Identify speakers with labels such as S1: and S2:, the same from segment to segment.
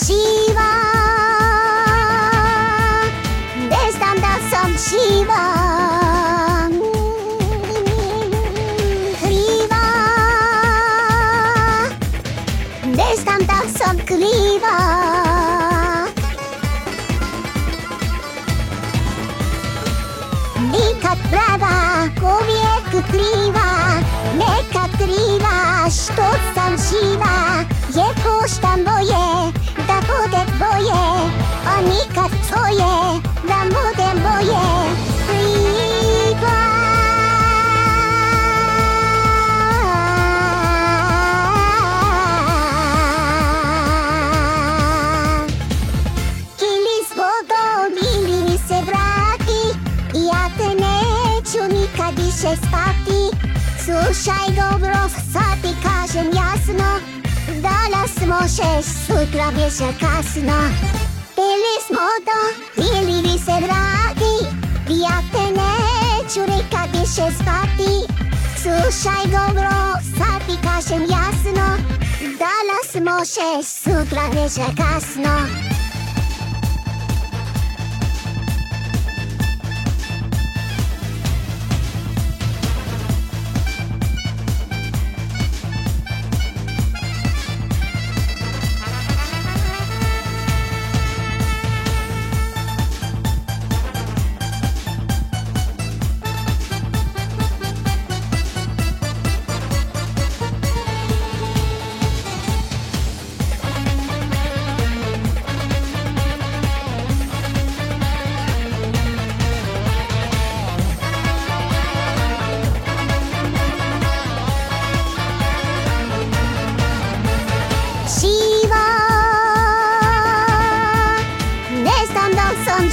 S1: シワでしたんだそのシワクリー。ワスしンダーソンクリーワリカブラバーコビエッククリーワメカクリーワシトツさンシワ Yeah, push down. Onika twoje, da bude moje. Riba. Ili s Bogom, ili mi se vrati, ja te neću nikad više spati. Slušaj dobro, sad ti kažem jasno, danas možeš, sutra više kasno. Ili s Bogom, ili mi se vrati, ja te neću nikad više spati. Slušaj dobro, sad ti kažem jasno, danas možeš, sutra više kasno.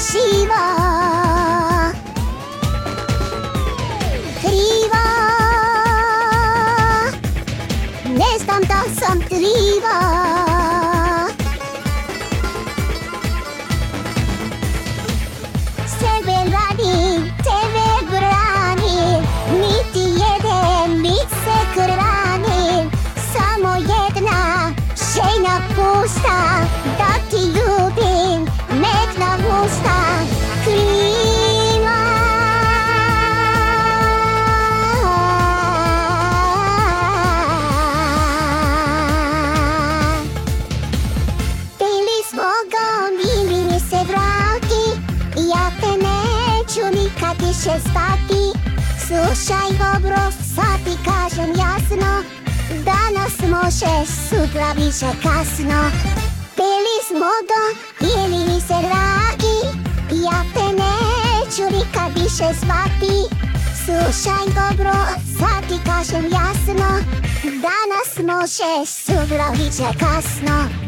S1: しい Bili s Bogom, ili mi se vrati. Ja te neću nikad više spati. Slušaj dobro, sad ti kažem jasno Danas možeš, sutra više kasno. Bili s Bogom, ili mi se vrati Ja te neću nikad više spati Slušaj dobro, sad ti kažem jasno Danas možeš, sutra više kasno